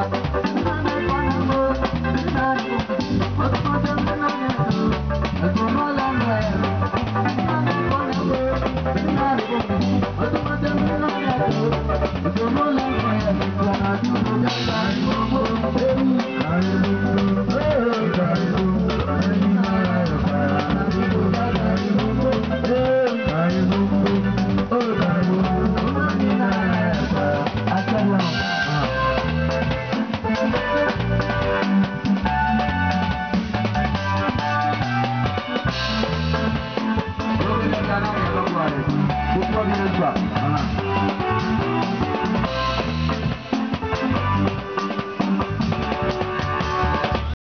Thank you. 못 버리는 자.